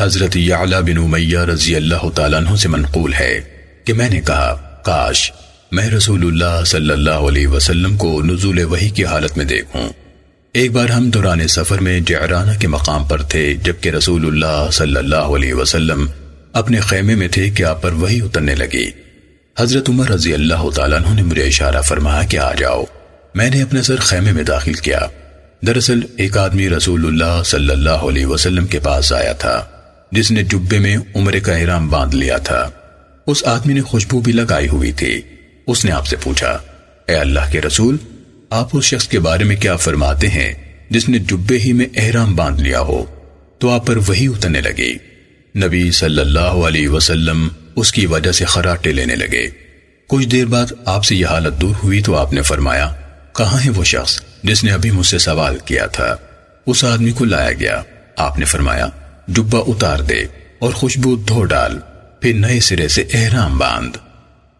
حضرت یعلا بن امیہ رضی اللہ تعالیٰ عنہ سے منقول ہے کہ میں نے کہا، کاش میں رسول اللہ صلی اللہ علیہ وسلم کو نزول وحی کی حالت میں دیکھوں۔ ایک بار ہم دوران سفر میں جعرانہ کے مقام پر تھے، جبکہ رسول اللہ صلی اللہ علیہ وسلم اپنے خیمے میں تھے کہ آپ پر وہی اترنے لگی۔ حضرت عمر رضی اللہ تعالیٰ عنہ نے مجھے اشارہ فرمایا کہ آ جاؤ۔ میں نے اپنے سر خیمے میں داخل کیا۔ دراصل، ایک آدمی رسول اللہ صلی اللہ علیہ وسلم کے پاس آیا تھا۔ رسول اللہ صلی اللہ علیہ وسلم کے پاس آیا تھا جس نے جبے میں عمر کا احرام باندھ لیا تھا۔ اس آدمی نے خوشبو بھی لگائی ہوئی تھی۔ اس نے آپ سے پوچھا، اے اللہ کے رسول، آپ اس شخص کے بارے میں کیا فرماتے ہیں جس نے جبے ہی میں احرام باندھ لیا ہو؟ تو آپ پر وہی اترنے لگے۔ نبی صلی اللہ علیہ وسلم اس کی وجہ سے خراٹے لینے لگے۔ کچھ دیر بعد آپ سے یہ حالت دور ہوئی تو آپ نے فرمایا کہاں ہے وہ شخص جس نے ابھی مجھ سے سوال کیا تھا اس آدمی کو لایا گیا آپ نے فرمایا جبا اتار دے اور خوشبو دھو ڈال، پھر نئے سرے سے احرام باندھ۔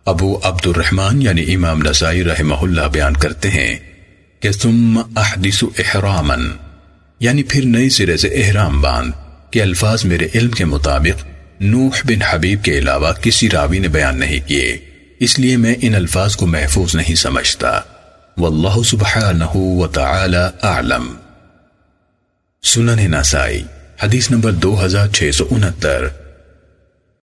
ابو عبد الرحمن یعنی امام نسائی رحمہ اللہ بیان کرتے ہیں کہ ثم احدث احرامن یعنی پھر نئے سرے سے احرام باندھ کہ الفاظ میرے علم کے مطابق نوح حدیث نمبر کے علاوہ کسی راوی نے